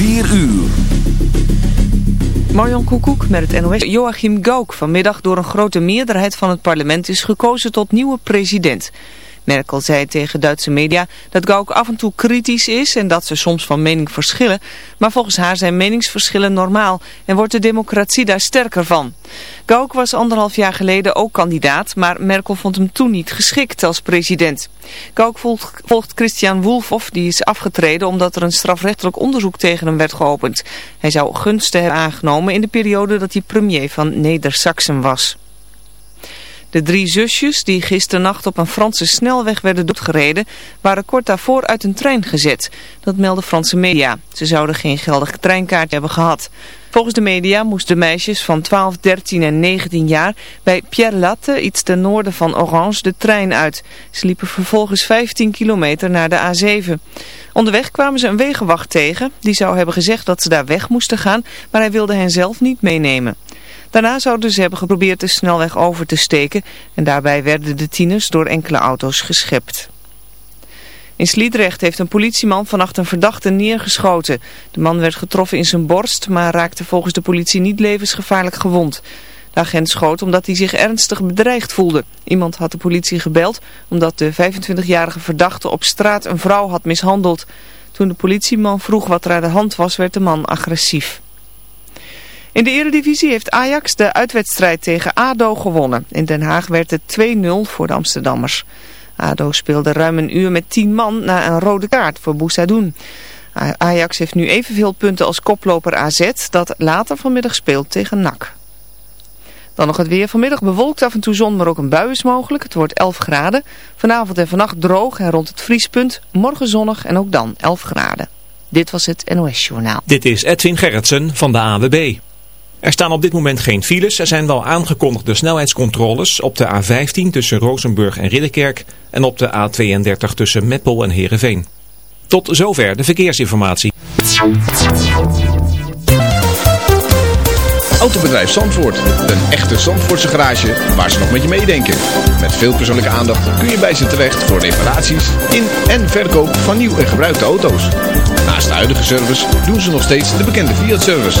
4 uur. Marjan Koekoek met het NOS. Joachim Gauck vanmiddag door een grote meerderheid van het parlement is gekozen tot nieuwe president. Merkel zei tegen Duitse media dat Gauck af en toe kritisch is en dat ze soms van mening verschillen. Maar volgens haar zijn meningsverschillen normaal en wordt de democratie daar sterker van. Gauck was anderhalf jaar geleden ook kandidaat, maar Merkel vond hem toen niet geschikt als president. Gauck volgt, Christian Wolfhoff, die is afgetreden omdat er een strafrechtelijk onderzoek tegen hem werd geopend. Hij zou gunsten hebben aangenomen in de periode dat hij premier van Neder-Saxen was. De drie zusjes die gisternacht op een Franse snelweg werden doodgereden waren kort daarvoor uit een trein gezet. Dat melden Franse media. Ze zouden geen geldig treinkaart hebben gehad. Volgens de media moesten meisjes van 12, 13 en 19 jaar bij Pierre Latte, iets ten noorden van Orange, de trein uit. Ze liepen vervolgens 15 kilometer naar de A7. Onderweg kwamen ze een wegenwacht tegen. Die zou hebben gezegd dat ze daar weg moesten gaan, maar hij wilde hen zelf niet meenemen. Daarna zouden ze hebben geprobeerd de snelweg over te steken en daarbij werden de tieners door enkele auto's geschept. In Sliedrecht heeft een politieman vannacht een verdachte neergeschoten. De man werd getroffen in zijn borst, maar raakte volgens de politie niet levensgevaarlijk gewond. De agent schoot omdat hij zich ernstig bedreigd voelde. Iemand had de politie gebeld omdat de 25-jarige verdachte op straat een vrouw had mishandeld. Toen de politieman vroeg wat er aan de hand was, werd de man agressief. In de eredivisie heeft Ajax de uitwedstrijd tegen ADO gewonnen. In Den Haag werd het 2-0 voor de Amsterdammers. ADO speelde ruim een uur met 10 man na een rode kaart voor Boussadoun. Ajax heeft nu evenveel punten als koploper AZ dat later vanmiddag speelt tegen NAC. Dan nog het weer. Vanmiddag bewolkt af en toe zon, maar ook een bui is mogelijk. Het wordt 11 graden. Vanavond en vannacht droog en rond het vriespunt. Morgen zonnig en ook dan 11 graden. Dit was het NOS Journaal. Dit is Edwin Gerritsen van de AWB. Er staan op dit moment geen files. Er zijn wel aangekondigde snelheidscontroles op de A15 tussen Rozenburg en Ridderkerk en op de A32 tussen Meppel en Heerenveen. Tot zover de verkeersinformatie. Autobedrijf Zandvoort. Een echte Zandvoortse garage waar ze nog met je meedenken. Met veel persoonlijke aandacht kun je bij ze terecht voor reparaties in en verkoop van nieuw en gebruikte auto's. Naast de huidige service doen ze nog steeds de bekende Fiat-service.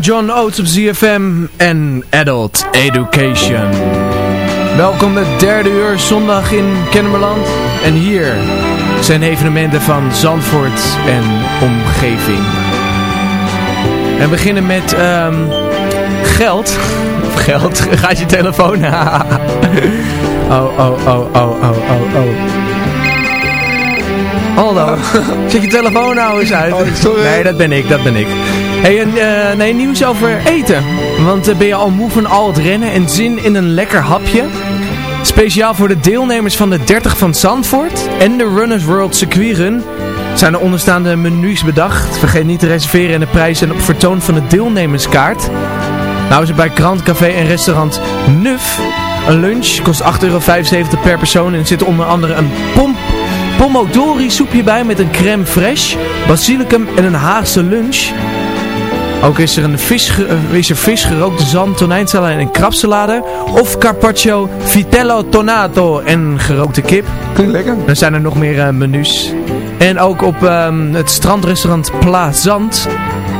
John Oates op ZFM en Adult Education. Welkom het derde uur zondag in Kennemerland. En hier zijn evenementen van Zandvoort en omgeving. En we beginnen met ehm, geld. Geld, gaat je telefoon? oh, oh, oh, oh, oh, oh, oh. Hallo, zet je telefoon nou eens uit. Nee, dat ben ik, dat ben ik. Hey, en, eh, nee, nieuws over eten. Want eh, ben je al moe van al het rennen en zin in een lekker hapje? Speciaal voor de deelnemers van de 30 van Zandvoort en de Runners World Circuit Run zijn de onderstaande menus bedacht. Vergeet niet te reserveren en de prijs en op vertoon van de deelnemerskaart. Nou is er bij Grand Café en restaurant Nuf. Een lunch kost 8,75 euro per persoon en er zit onder andere een pomp pomodori soepje bij met een crème fraîche, basilicum en een Haagse lunch. Ook is er, een vis, eh, is er vis, gerookte zand, tonijnsalade en krabsalade. Of carpaccio, vitello tonato en gerookte kip. Klinkt lekker. Dan zijn er nog meer eh, menus. En ook op ehm, het strandrestaurant Pla Zand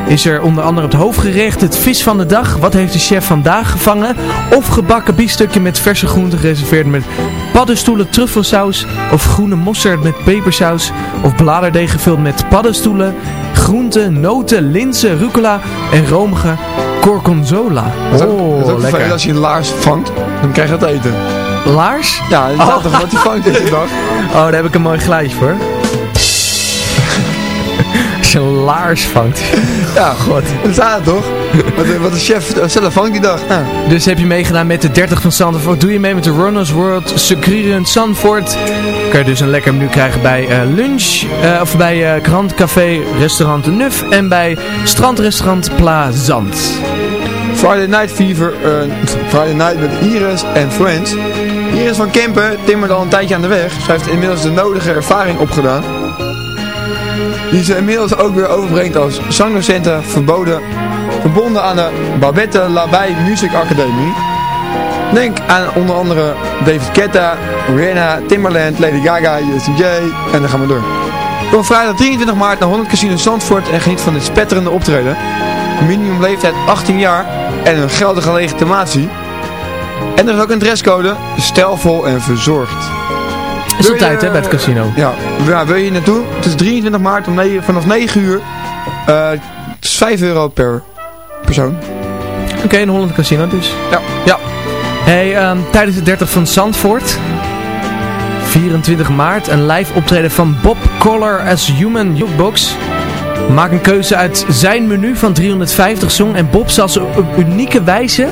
is er onder andere het hoofdgerecht, het vis van de dag. Wat heeft de chef vandaag gevangen? Of gebakken biefstukje met verse groenten gereserveerd met paddenstoelen truffelsaus. Of groene mosterd met pepersaus. Of bladerdeeg gevuld met paddenstoelen, groenten, noten, linzen, rucola en romige gorgonzola. Dat is ook, Oh, dat is lekker. als je een laars vangt, dan krijg je dat eten. Laars? Ja, dat is toch wat hij vangt deze dag. Oh, daar heb ik een mooi geluidje voor. Een laars vangt. Ja, god. Dat staat toch? Wat, de- wat de chef zelf vangt die dag. Ja. Dus heb je meegedaan met de 30 van Zandvoort. Doe je mee met de Runners World Circuit Zandvoort. Kan je dus een lekker menu krijgen bij eh, lunch. eh, of bij eh, Grand Café Restaurant De Nuf. En bij strandrestaurant Pla Zand. Friday Night Fever. eh, Friday Night met Iris en Friends. Iris van Kempen timmert al een tijdje aan de weg. Zij heeft inmiddels de nodige ervaring opgedaan. Die ze inmiddels ook weer overbrengt als zangdocenten verboden, verbonden aan de Babette Labai Music Academy. Denk aan onder andere David Guetta, Rihanna, Timbaland, Lady Gaga, USJ en dan gaan we door. Kom vrijdag 23 maart naar 100 Casino Zandvoort en geniet van dit spetterende optreden. Minimumleeftijd 18 jaar en een geldige legitimatie. En er is ook een dresscode, stijlvol en verzorgd. Is op tijd hè, bij het casino. Ja, ja, wil je naartoe? Het is 23 maart om 9, vanaf 9 uur. Eh, het is 5 euro per persoon. Oké, in Holland Casino dus. Ja. Ja. Hey, ehm, tijdens de 30 van Zandvoort. 24 maart. Een live optreden van Bob Collar as Human Jukebox. Maak een keuze uit zijn menu van 350 song. En Bob zal ze op unieke wijze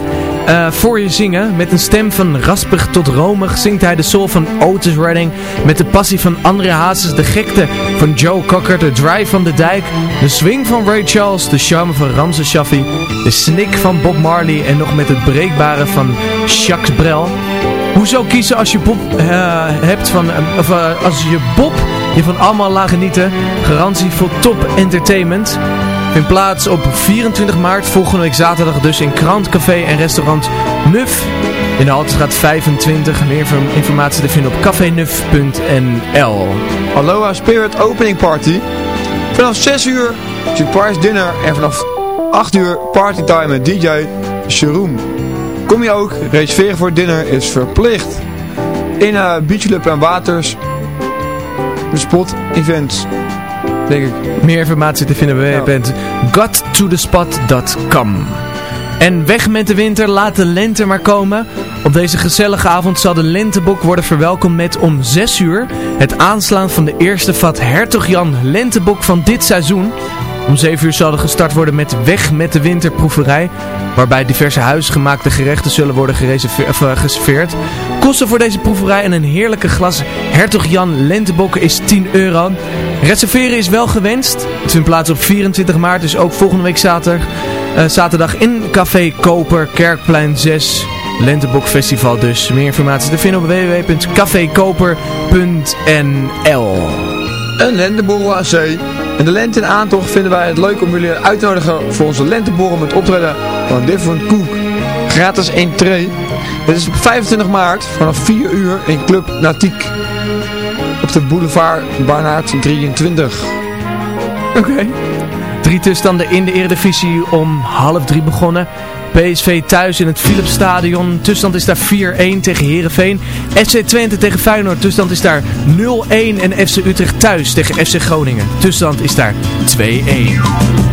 eh, voor je zingen. Met een stem van raspig tot romig zingt hij de soul van Otis Redding. Met de passie van André Hazes, de gekte van Joe Cocker, de drive van de dijk. De swing van Ray Charles, de charme van Ramses Shaffi. De snik van Bob Marley en nog met het breekbare van Jacques Brel. Hoezo kiezen als je Bob eh, hebt van, eh, of als je Bob je van allemaal laat genieten? Garantie voor top entertainment. Vindt plaats op 24 maart, volgende week zaterdag dus in Krant Café en restaurant Nuf. In de Haltestraat 25. Meer inform- informatie te vinden op cafenuf.nl. Aloha Spirit Opening Party. Vanaf 6 uur surprise dinner en vanaf 8 uur partytime met DJ Sharoom. Kom je ook, reserveren voor dinner is verplicht. In eh Beach Club en Waters. Spot events. Denk ik. Meer informatie te vinden bij www.gottothespot.com En weg met de winter, laat de lente maar komen. Op deze gezellige avond zal de lentebok worden verwelkomd met om 6 uur het aanslaan van de eerste vat Hertog Jan lentebok van dit seizoen. Om 7 uur zal er gestart worden met Weg met de Winterproeverij. Waarbij diverse huisgemaakte gerechten zullen worden gereserveer- of, eh, geserveerd. Kosten voor deze proeverij en een heerlijke glas Hertog Jan Lentebokken is 10 euro. Reserveren is wel gewenst. Het vindt plaats op 24 maart, dus ook volgende week zaterdag. eh, zaterdag in Café Koper, Kerkplein 6. Lentebok Festival dus. Meer informatie te vinden op www.cafekoper.nl Een zee. En de lente in aantocht vinden wij het leuk om jullie uit te nodigen voor onze lenteborrel met optreden van Different Cook. Gratis entree. Dit is op 25 maart vanaf 4 uur in Club Natiek. Op de boulevard Barnaert 23. Oké. Drie tussenstanden in de Eredivisie om half drie begonnen. PSV thuis in het Philipsstadion. Tussenstand is daar 4-1 tegen Herenveen. FC Twente tegen Feyenoord. Tussenstand is daar 0-1. En FC Utrecht thuis tegen FC Groningen. Tussenstand is daar 2-1.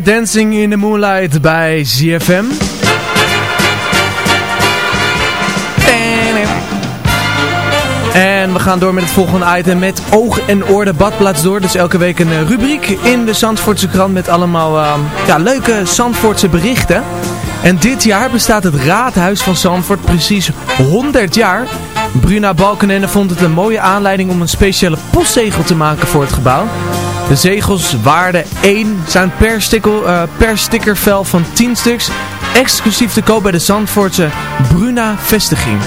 Dancing in the Moonlight bij ZFM. En we gaan door met het volgende item met oog en oor de badplaats door. Dus elke week een eh, rubriek in de Zandvoortse krant met allemaal uh, ja, leuke Zandvoortse berichten. En dit jaar bestaat het Raadhuis van Zandvoort precies 100 jaar. Bruna Balkenende vond het een mooie aanleiding om een speciale postzegel te maken voor het gebouw. De zegels waarde 1 zijn per, stikkel, uh, per stickervel van 10 stuks exclusief te koop bij de Zandvoortse Bruna vestiging.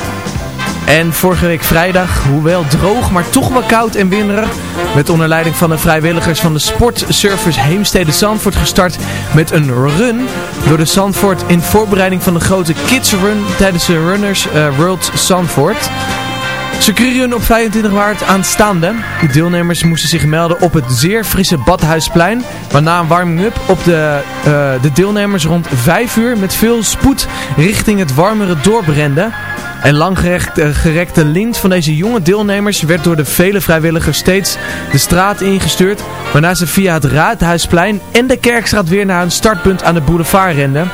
En vorige week vrijdag, hoewel droog, maar toch wel koud en winderig, werd onder leiding van de vrijwilligers van de Sportservice Heemstede Zandvoort gestart met een run door de Zandvoort in voorbereiding van de grote Kids Run tijdens de Runners uh, World Zandvoort. Circuitrun op 25 maart aanstaande. De deelnemers moesten zich melden op het zeer frisse Badhuisplein. Waarna een warming-up op de, uh, de deelnemers rond 5 uur met veel spoed richting het warmere dorp renden. En langgerekte lint van deze jonge deelnemers werd door de vele vrijwilligers steeds de straat ingestuurd. Waarna ze via het Raadhuisplein en de Kerkstraat weer naar hun startpunt aan de boulevard renden.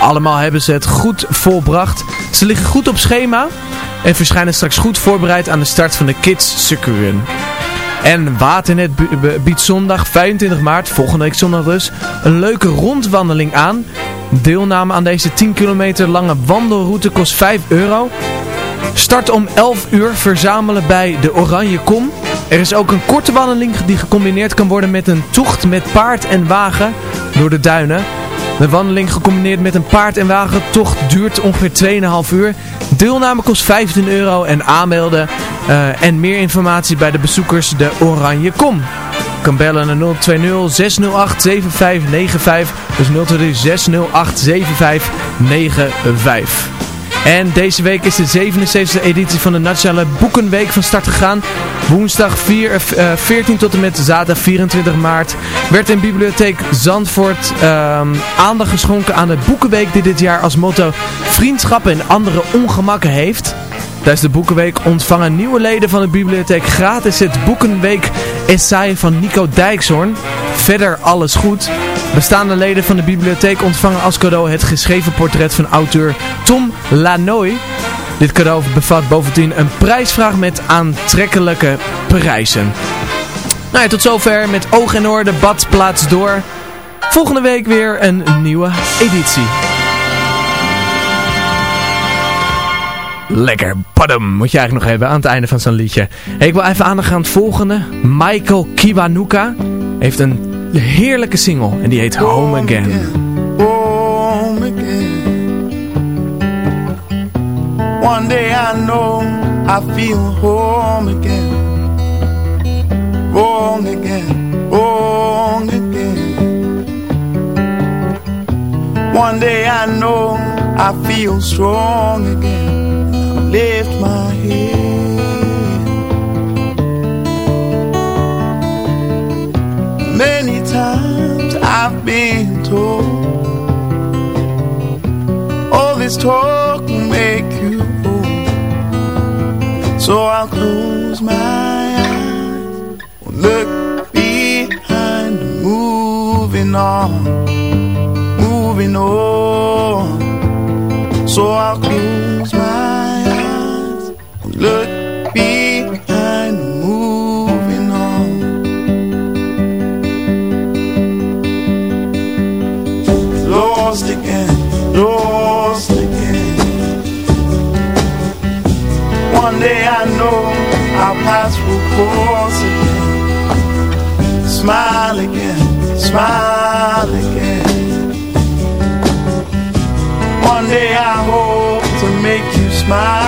Allemaal hebben ze het goed volbracht. Ze liggen goed op schema en verschijnen straks goed voorbereid aan de start van de Kids Circuit En Waternet biedt zondag 25 maart, volgende week zondag dus, een leuke rondwandeling aan. Deelname aan deze 10 kilometer lange wandelroute kost 5 euro. Start om 11 uur verzamelen bij de Oranje Kom. Er is ook een korte wandeling die gecombineerd kan worden met een tocht met paard en wagen door de duinen. De wandeling gecombineerd met een paard- en wagentocht duurt ongeveer 2,5 uur. Deelname kost 15 euro en aanmelden uh, en meer informatie bij de bezoekers de Oranje Kom. Kan bellen naar 020 608 7595. Dus 020 608 7595. En deze week is de 77e editie van de Nationale Boekenweek van start gegaan. Woensdag 4, uh, 14 tot en met zaterdag 24 maart werd in Bibliotheek Zandvoort uh, aandacht geschonken aan de Boekenweek die dit jaar als motto vriendschap en andere ongemakken heeft. Tijdens de Boekenweek ontvangen nieuwe leden van de bibliotheek gratis het Boekenweek essay van Nico Dijkshoorn. Verder alles goed. Bestaande leden van de bibliotheek ontvangen als cadeau het geschreven portret van auteur Tom Lanoy. Dit cadeau bevat bovendien een prijsvraag met aantrekkelijke prijzen. Nou ja, tot zover met oog en oor de badplaats door. Volgende week weer een nieuwe editie. Lekker, padum, moet je eigenlijk nog hebben aan het einde van zo'n liedje. Ik wil even aandacht aan het volgende. Michael Kiwanuka heeft een heerlijke single en die heet Home Again. Home again. One day I know I feel home again. Home again. Home again. One day I know I feel strong again. Lift my head. Many times I've been told All this talk will make you old So I'll close my smile again. One day I hope to make you smile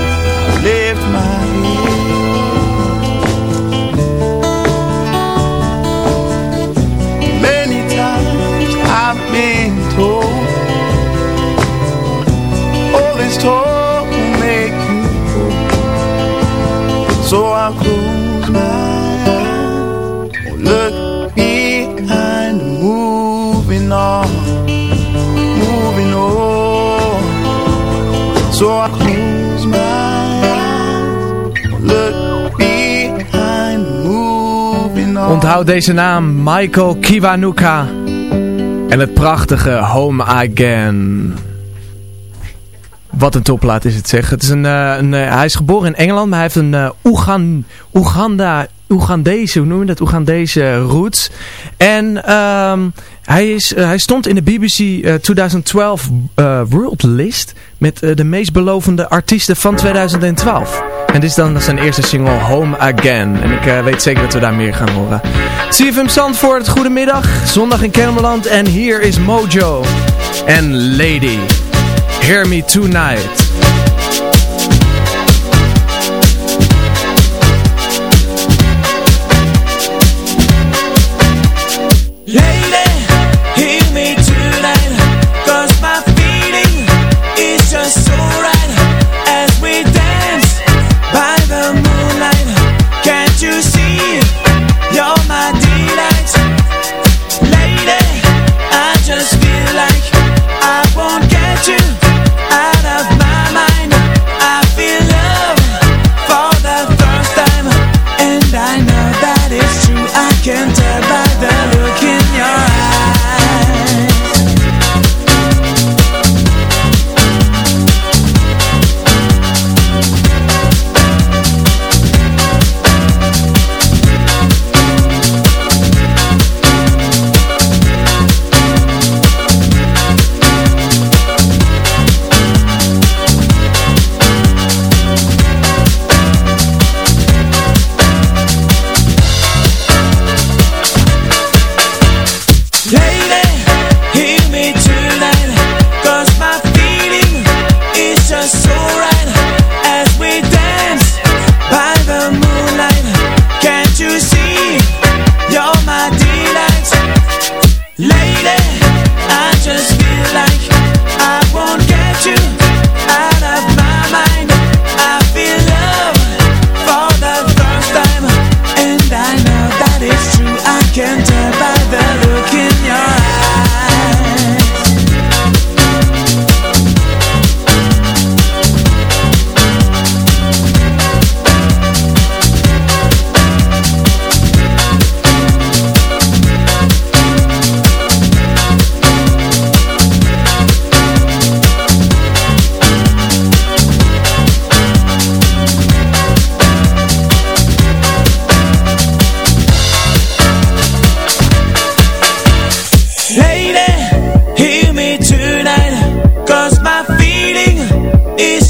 So I'll Look Moving on Moving on So Look Moving on Onthoud deze naam, Michael Kiwanuka. En het prachtige Home Again. Wat een topplaat is het zeg. Het is een, eh, een, eh, hij is geboren in Engeland, maar hij heeft een eh, Oegan, Oeganda, Oegandese, hoe noem je dat? Oegandese roots. En ehm, hij, is, hij stond in de BBC 2012 World List met de meest belovende artiesten van 2012. En dit is dan zijn eerste single Home Again. En ik weet zeker dat we daar meer gaan horen. CFM Zandvoort, goedemiddag. Zondag in Kennemerland. En hier is Mojo en Lady. Hear Me Tonight.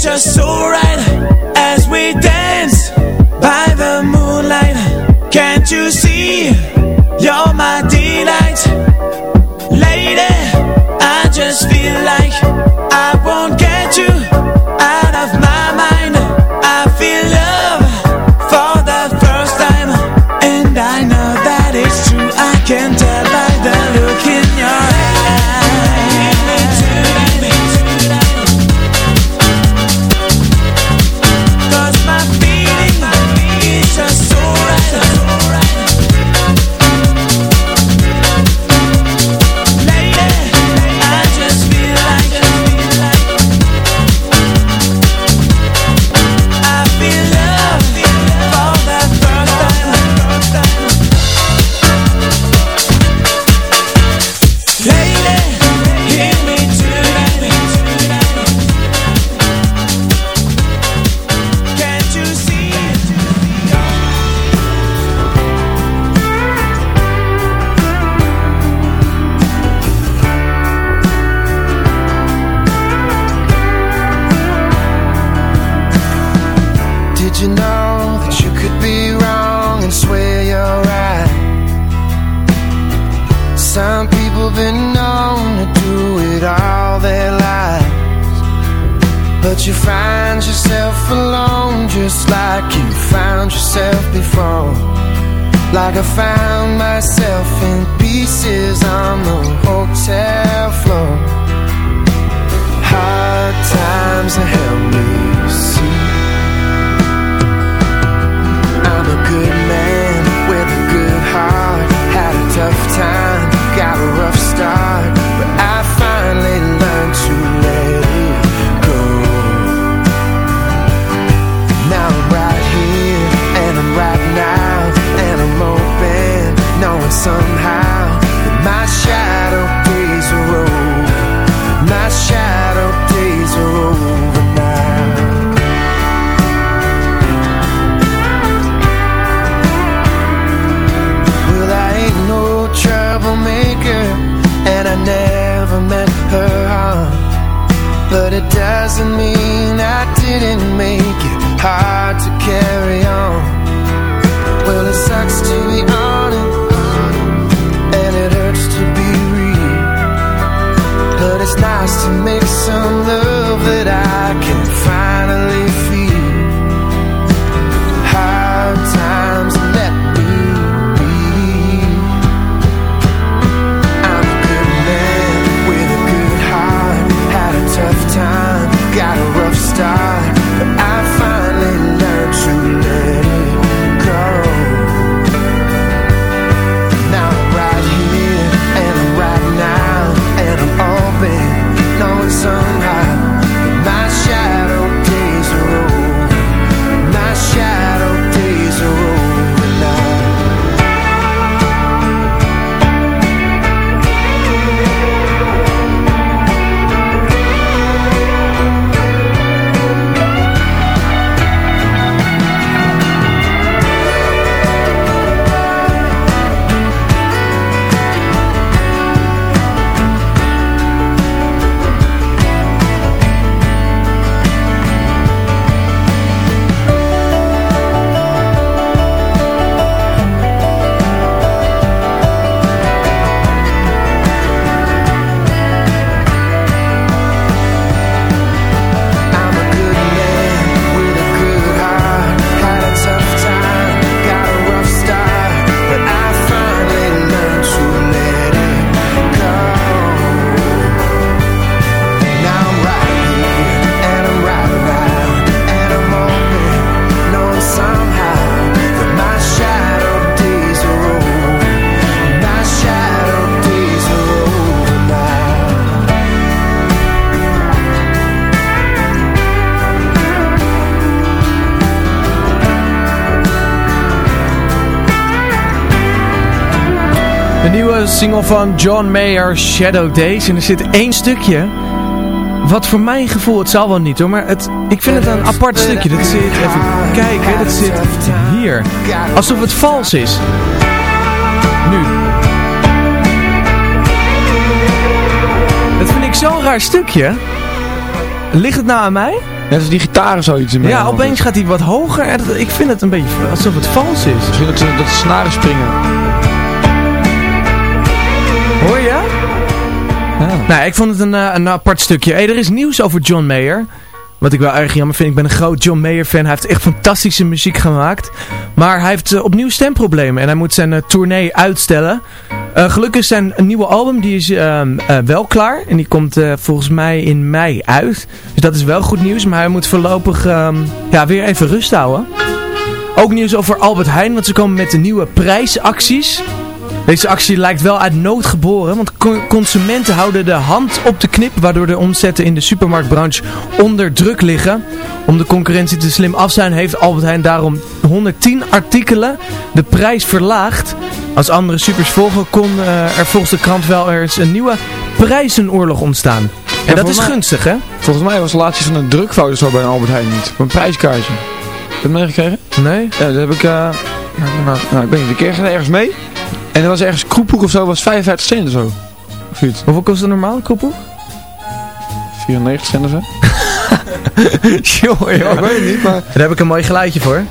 Just so right as we dance by the moonlight. Can't you see? You're my delight, lady. I just feel like van John Mayer, Shadow Days. En er zit één stukje. Wat voor mijn gevoel, het zal wel niet hoor, maar het, ik vind het een apart stukje. Dat zit, even kijken, dat zit hier. Alsof het vals is. Nu. Dat vind ik zo'n raar stukje. Ligt het nou aan mij? Net als die gitaar zoiets. in Ja, opeens gaat hij wat hoger. En dat- ik vind het een beetje alsof het vals is. Misschien dat, ze- dat de snaren springen. Nou, ik vond het een, eh, een apart stukje. Hey, er is nieuws over John Mayer. Wat ik wel erg jammer vind. Ik ben een groot John Mayer fan. Hij heeft echt fantastische muziek gemaakt. Maar hij heeft eh, opnieuw stemproblemen. En hij moet zijn eh, tournee uitstellen. Gelukkig is zijn nieuwe album die is, ehm, eh, wel klaar. En die komt volgens mij in mei uit. Dus dat is wel goed nieuws. Maar hij moet voorlopig ehm, ja, weer even rust houden. Ook nieuws over Albert Heijn. Want ze komen met de nieuwe prijsacties. Deze actie lijkt wel uit nood geboren, want co- consumenten houden de hand op de knip, waardoor de omzetten in de supermarktbranche onder druk liggen. Om de concurrentie te slim af zijn, heeft Albert Heijn daarom 110 artikelen de prijs verlaagd. Als andere supers volgen, kon eh, er volgens de krant wel eens een nieuwe prijzenoorlog ontstaan. En dat is mij- gunstig, hè? Volgens mij was de laatste van een drukfout zo bij Albert Heijn niet. Een prijskaartje. Heb je het meegekregen? Nee? Ja, dat heb ik... eh nou, nou, ik ik kreeg het ergens mee. En er was ergens kroephoek of zo, was 55 cent of zo. Of iets. Hoeveel kost een normale koppel? 94 cent of zo. Jongen, Ja, ik weet het niet, maar... Daar heb ik een mooi geluidje voor.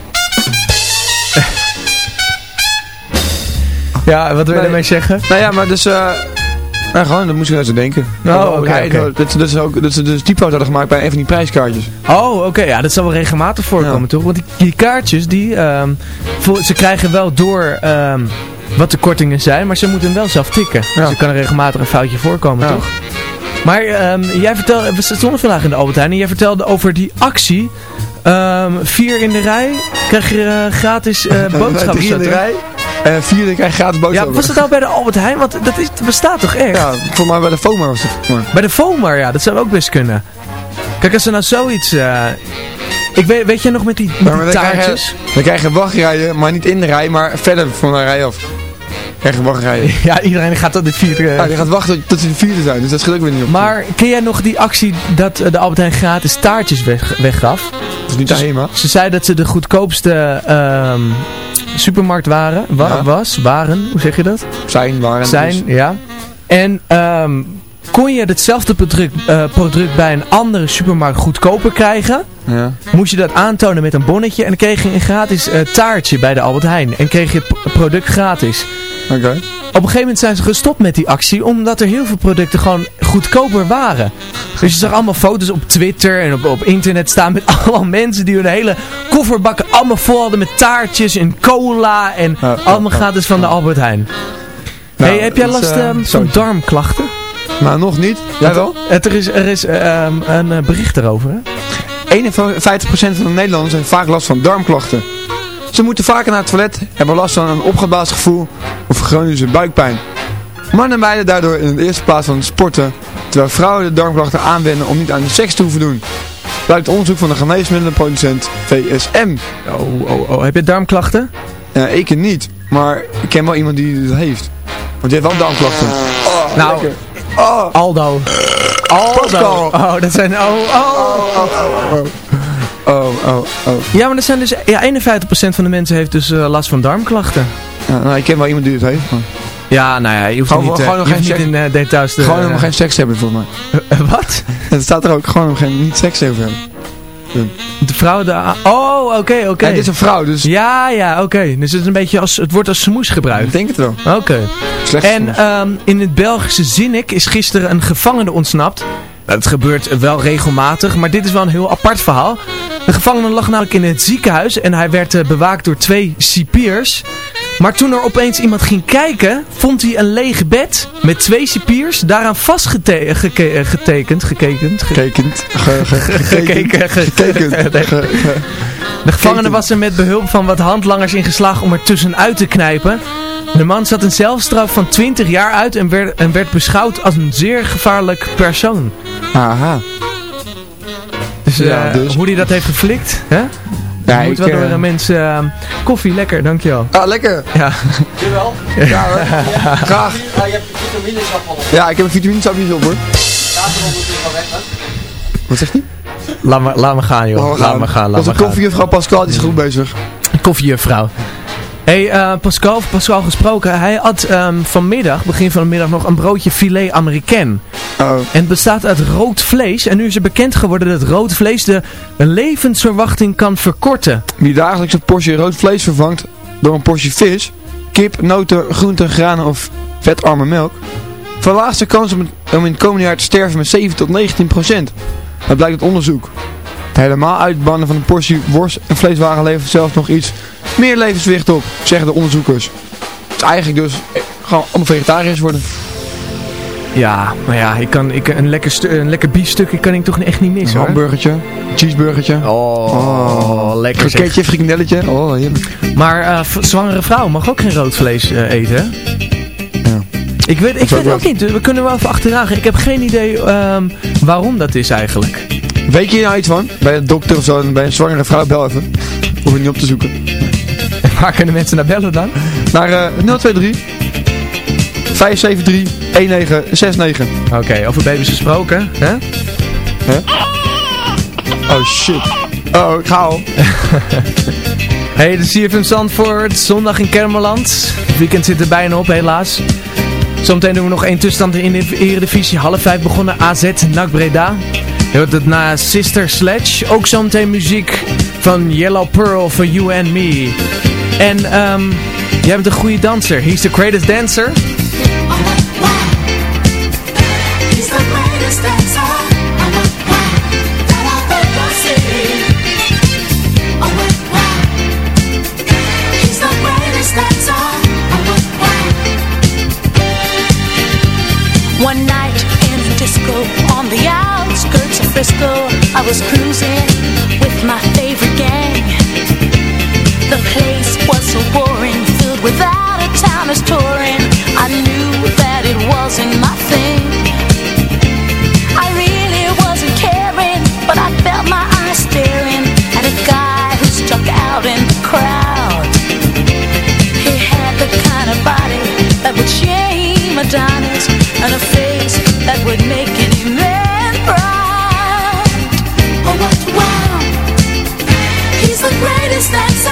Ja, wat wil je Nee. ermee zeggen? Nou ja, maar dus... eh Ja, gewoon, dat moest ik aan ze denken. Oh, oké, Ja, oké. Dat, ze- dat, ze ook, dat ze dus typo's hadden gemaakt bij een van die prijskaartjes. Oh, oké. Ja, dat zal wel regelmatig voorkomen, Ja. toch? Want die, die kaartjes, die, ehm, voor- ze krijgen wel door ehm, wat de kortingen zijn, maar ze moeten hem wel zelf tikken. Ja. Dus er kan er regelmatig een foutje voorkomen, Ja. toch? Maar ehm, jij vertelde, we stonden vandaag in de Albert Heijn en jij vertelde over die actie. Vier in de rij, krijg je eh, gratis eh boodschappen. Drie in de rij. En vierde krijg je gratis Ja, boodschappen. was dat nou bij de Albert Heijn? Want dat, is, dat bestaat toch echt? Ja, volgens mij bij de FOMA was het. Maar. Bij de FOMAR, ja, dat zou ook best kunnen. Kijk, als er nou zoiets... eh, ik weet, weet je nog met die, met Ja, die dan krijg je- taartjes? Dan krijg je wachtrijen, maar niet in de rij, maar verder van de rij af. Krijg je wachtrijen. Ja, iedereen gaat tot de vierde... Ja, die gaat wachten tot ze de vierde zijn, dus dat scheelt ook weer niet op. Maar ken jij nog die actie dat eh, de Albert Heijn gratis taartjes weg, weggaf? dat is niet de HEMA. Ze zei dat ze de goedkoopste ehm, supermarkt waren, wa- Ja. was, waren, hoe zeg je dat? Zijn, waren. Zijn, ja. En ehm, kon je hetzelfde product, eh, product bij een andere supermarkt goedkoper krijgen? Dus, ja. Moest je dat aantonen met een bonnetje en dan kreeg je een gratis eh, taartje bij de Albert Heijn. En kreeg je het product gratis. Oké. Op een gegeven moment zijn ze gestopt met die actie, omdat er heel veel producten gewoon goedkoper waren. Dus je zag allemaal foto's op Twitter en op, op internet staan met allemaal mensen die hun hele kofferbakken allemaal vol hadden met taartjes en cola en allemaal gratis van de Albert Heijn. Nou, hey, heb jij last eh, ehm, van darmklachten? Nou, nog niet. Jij wel? Het, er is, er is ehm, een eh, bericht erover. Hè? 51% van de Nederlanders heeft vaak last van darmklachten. Ze moeten vaker naar het toilet, hebben last van een opgeblazen gevoel of chronische buikpijn. Mannen mijden daardoor in de eerste plaats van sporten, terwijl vrouwen de darmklachten aanwenden om niet aan de seks te hoeven doen. Blijkt onderzoek van de geneesmiddelenproducent VSM. Oh, oh, oh. Heb je darmklachten? Ja, ik niet, maar ik ken wel iemand die het heeft. Want die heeft wel darmklachten. Oh, Nou, lekker. Oh, Aldo. Aldo. Pascal. Oh, dat zijn... Oh, oh. oh, oh, oh. Ja, maar er zijn dus... Ja, 51% van de mensen heeft dus eh, last van darmklachten. Ja, nou, ik ken wel iemand die het heeft. Maar Ja, nou ja, je hoeft Gewoon- niet, eh, gewoon nog geen niet in eh, details te... gewoon om geen seks te hebben volgens mij. wat? Het staat er ook, gewoon om geen, niet seks te hebben. De vrouw de... Oh, oké, oké. Dit is een vrouw, dus Ja, ja, oké. Dus het, is een beetje als, het wordt als smoes ik gebruikt. denk het wel. Oké. En ehm, in het Belgische Zinnik is gisteren een gevangene ontsnapt. Dat gebeurt wel regelmatig, maar dit is wel een heel apart verhaal. De gevangene lag namelijk in het ziekenhuis en hij werd eh, bewaakt door twee cipiers. Maar toen er opeens iemand ging kijken, vond hij een leeg bed met twee cipiers daaraan vastgetekend, getekend, gekekend, ge- gekend. Ge, ge, gekeken, ge- gekeken. Ge- De gevangene was er met behulp van wat handlangers in geslaagd om er tussenuit te knijpen. De man zat een zelfstraf van 20 jaar uit en werd, en werd beschouwd als een zeer gevaarlijk persoon. Aha. Dus, Ja, eh, dus. hoe hij dat heeft geflikt, hè? Ja, moet wel door eh, eh, mensen... eh, koffie, lekker, dankjewel. Ah, lekker. Ja. Ja, hoor. Graag. Ja, je hebt vitaminesap op. Ja, ik heb een vitaminesapje op hoor. Wat zegt hij? Laat me, laat me gaan, joh. Laat me gaan, laat me gaan. koffiejuffrouw Pascal die is goed bezig. Koffiejuffrouw. Hey, eh, Pascal, Pascal gesproken. Hij had ehm, vanmiddag, begin van de middag, nog een broodje filet Amerikaan. Oh. En het bestaat uit rood vlees. En nu is er bekend geworden dat rood vlees de levensverwachting kan verkorten. Wie dagelijks een portie rood vlees vervangt door een portie vis, kip, noten, groenten, granen of vetarme melk, verlaagt de kans om, om in het komende jaar te sterven met 7 tot 19 procent. Dat blijkt uit onderzoek. Het helemaal uitbannen van een portie worst en vleeswaren levert zelfs nog iets meer levensgewicht op, zeggen de onderzoekers. Het is eigenlijk dus eh, gewoon allemaal vegetariërs worden. Ja, maar ja, ik kan, ik, een, lekker een lekker biefstukje kan ik toch echt niet Een missen hoor. hamburgertje, een cheeseburgertje. Oh, lekker zeg. Kroketje, frikandelletje. Oh. Maar eh, zwangere vrouw mag ook geen rood vlees eh, eten, hè? Ja. Ik weet, ik ook weet ook wat. niet, we kunnen wel even achteraan. Ik heb geen idee ehm, waarom dat is eigenlijk. Weet je hier nou iets van? Bij een dokter of zo, bij een zwangere vrouw, bel even. Hoef je niet op te zoeken. Waar kunnen mensen naar bellen dan? Naar eh 023 573 1969. Oké, over baby's gesproken, hè? Oh shit. Oh, ik ga al. Hey, de CFM Zandvoort, zondag in Kermeland. Het weekend zit er bijna op, helaas. Zometeen doen we nog één tussenstand in de Eredivisie. Half vijf begonnen AZ NAC Breda. Je hoort het na Sister Sledge. Ook zometeen muziek van Yellow Pearl for You and Me. En ehm jij bent een goede danser. He's the greatest dancer. I was cruising with my favorite gang. The place was so boring, filled with out of towners touring. I knew that it wasn't my thing. I really wasn't caring, but I felt my eyes staring at a guy who stuck out in the crowd. He had the kind of body that would shame Adonis and a face that would make the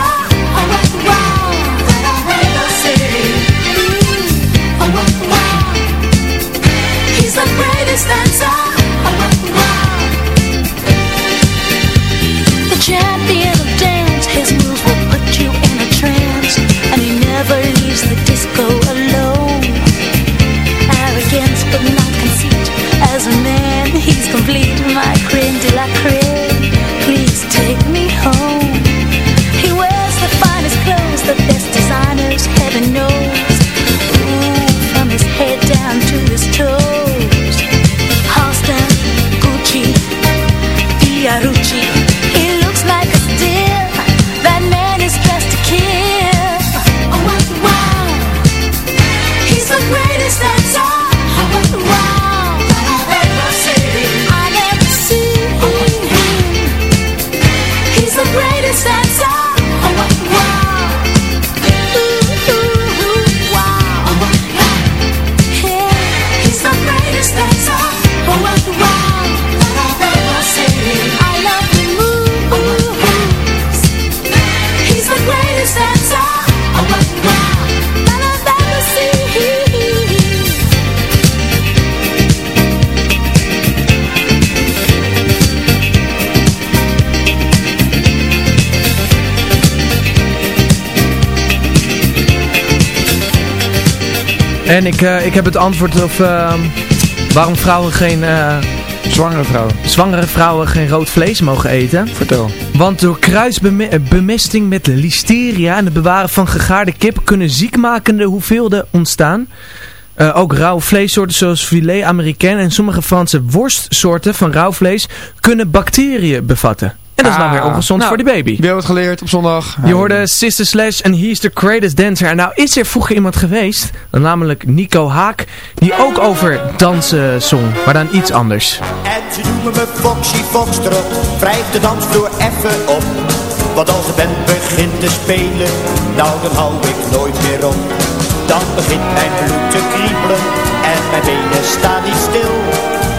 En ik, eh, ik heb het antwoord op ehm, waarom vrouwen geen... eh, Zwangere vrouwen. zwangere vrouwen geen rood vlees mogen eten. Vertel. Want door kruisbemesting met listeria en het bewaren van gegaarde kip kunnen ziekmakende hoeveelheden ontstaan. Eh, ook rauw vleessoorten zoals filet américain en sommige Franse worstsoorten van rauw vlees kunnen bacteriën bevatten. En dat is dan Ah. weer ongezond Nou, voor de baby. Weer wat geleerd op zondag. Je hoorde Sister Slash en He's the Greatest Dancer. En nou is er vroeger iemand geweest, namelijk Nico Haak, die ook over dansen zong, maar dan iets anders. En ze noemen me Foxy Foxtrot, wrijf de dansvloer even op. Want als de band begint te spelen, nou dan hou ik nooit meer op. Dan begint mijn bloed te kriebelen en mijn benen staan niet stil.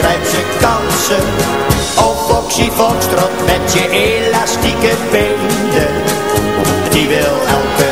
Grijpt zijn kansen. Oh Foxy Foxtrot met je elastieke benen. Die wil elke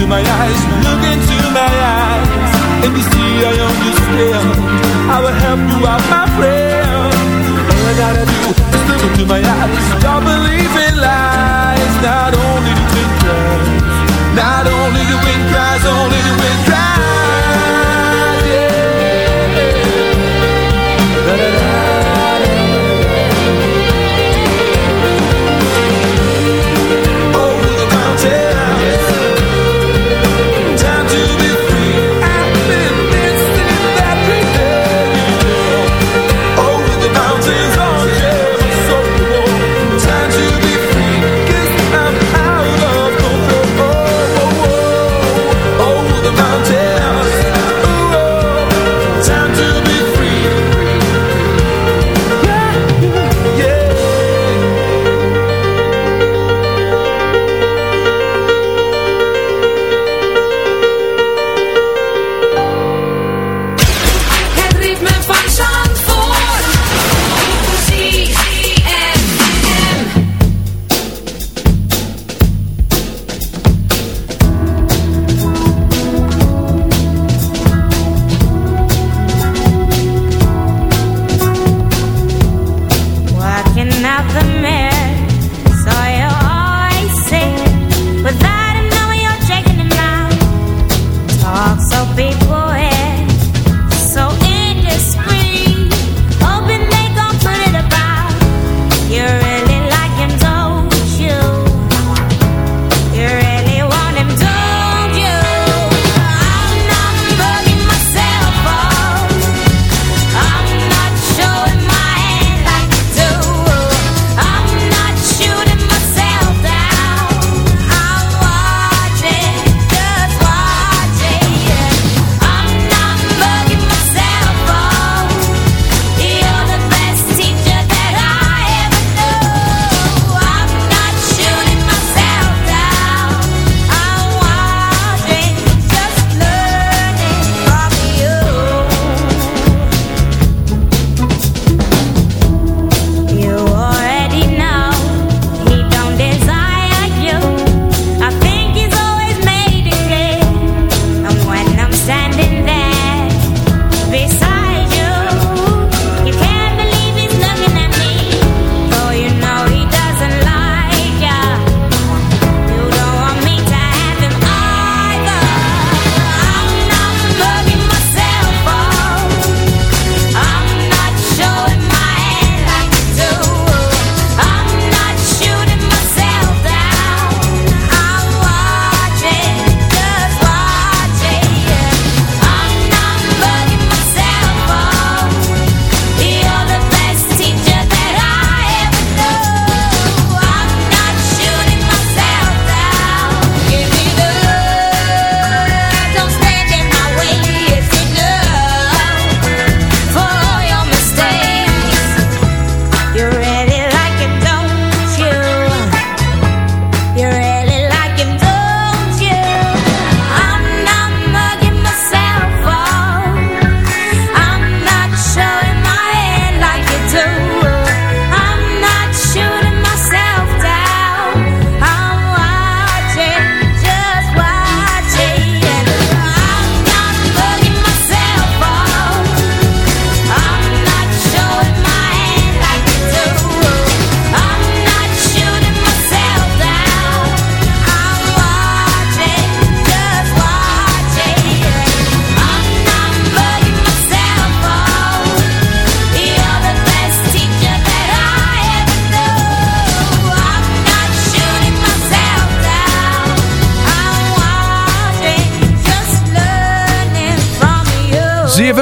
into my eyes, look into my eyes. and you see I understand, I will help you out, my friend. All I gotta do is look into my eyes. Stop believing lies. Not only the wind cries, not only the wind cries, only the wind. Cries.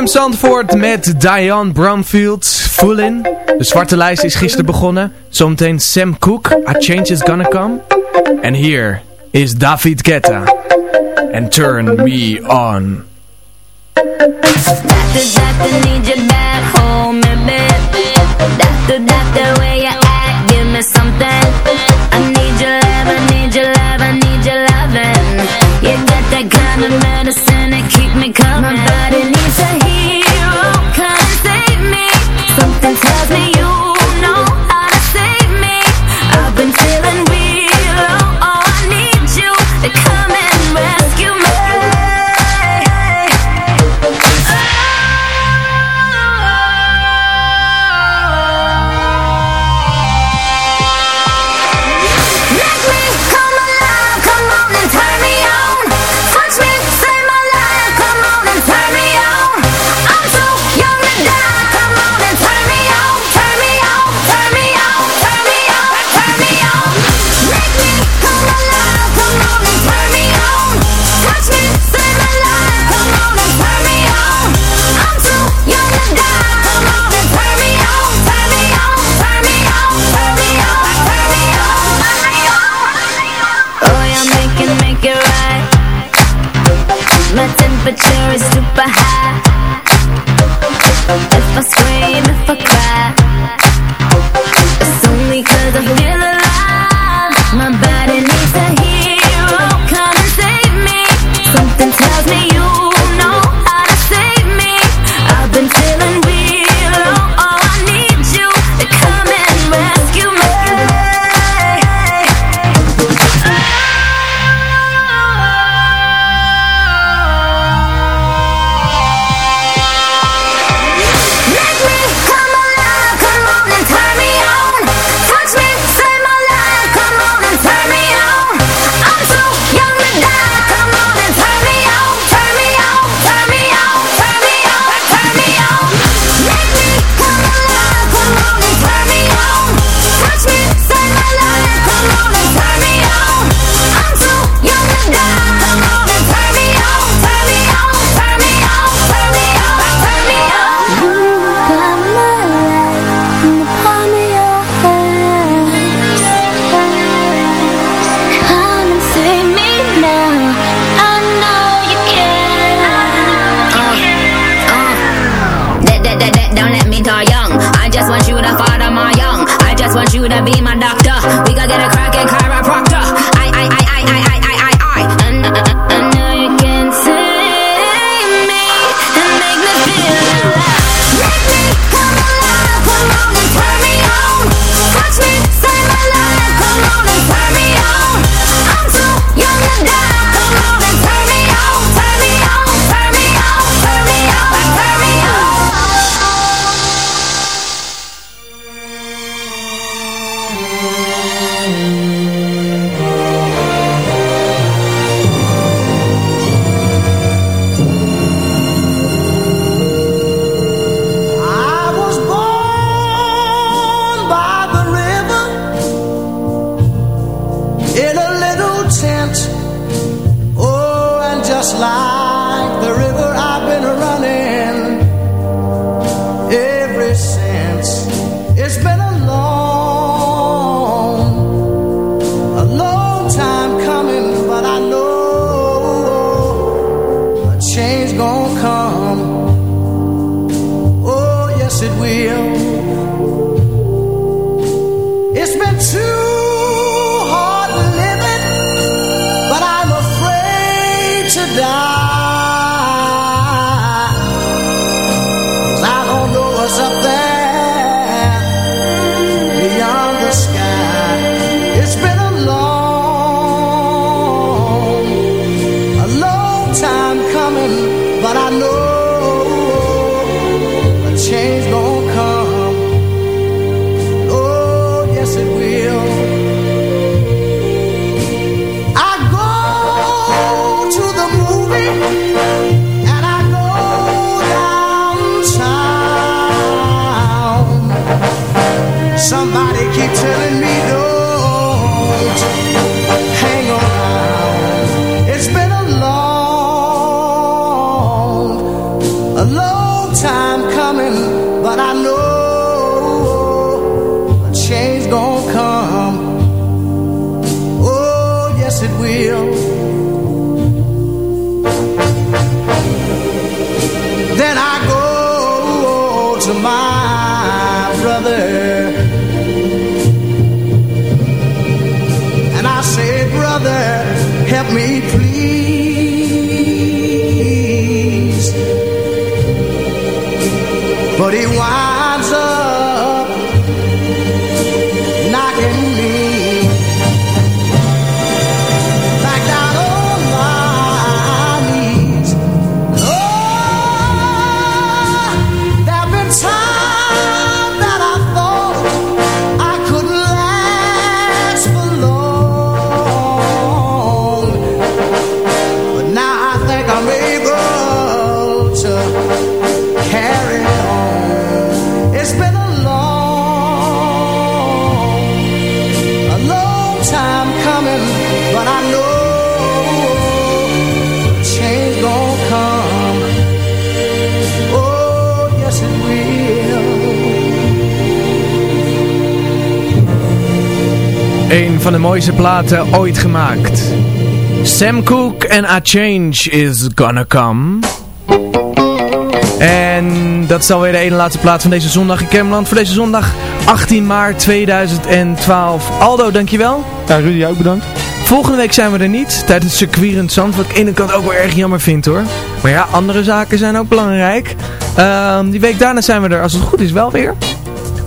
Zandvoort met Diane Bromfield, Full In. De zwarte lijst is gisteren begonnen. Zometeen Sam Cooke, A Change Is Gonna Come. En hier is David Guetta. and Turn Me On. time coming, but I know change gonna come. Oh, yes it will. Een van de mooiste platen ooit gemaakt. Sam Cooke en A Change Is Gonna Come. En dat is alweer de ene laatste plaats van deze zondag in Kemmerland. Voor deze zondag 18 maart 2012. Aldo, dankjewel. Ja, Rudy, ook bedankt. Volgende week zijn we er niet, tijdens het circuit Zand, wat ik aan de ene kant ook wel erg jammer vind hoor. Maar ja, andere zaken zijn ook belangrijk. Ehm, die week daarna zijn we er, als het goed is, wel weer.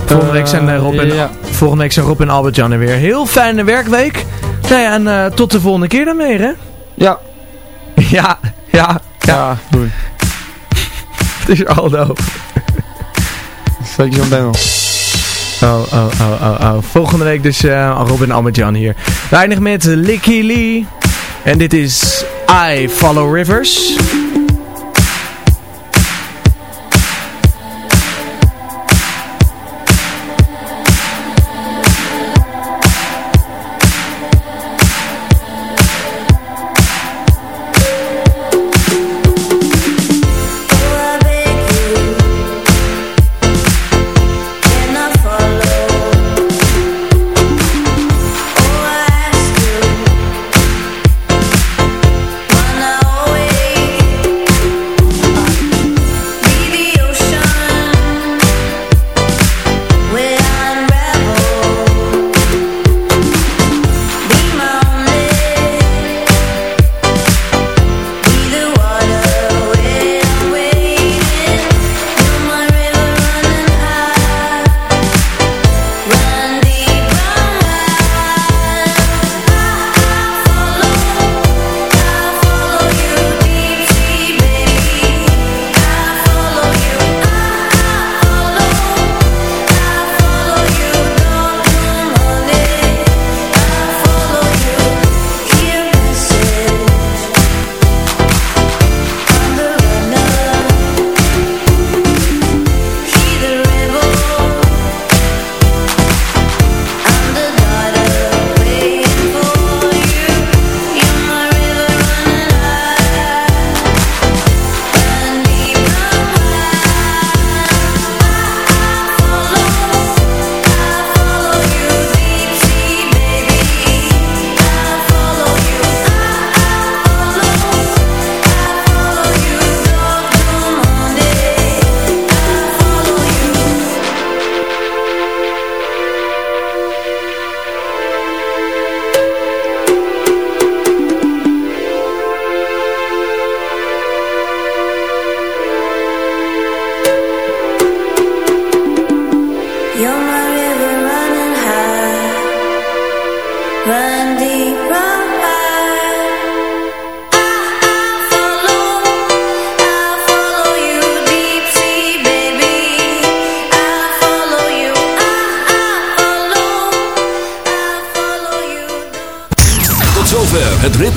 Volgende week zijn, eh, Rob, en, ja. volgende week zijn Rob en Albert-Jan er weer. Heel fijne werkweek. Nou ja, en eh, tot de volgende keer dan weer hè. Ja. Ja, ja, Ja, doei. Is Aldo. Spreek je bengel. Oh, oh, oh, oh, oh. Volgende week dus uh, Rob en Albert-Jan hier. We eindigen met Licky Lee. En dit is I Follow Rivers.